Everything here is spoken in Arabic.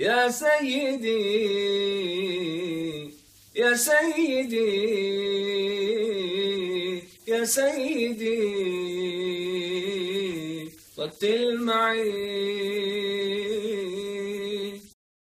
يا سيدي يا سيدي يا سيدي رتل معي.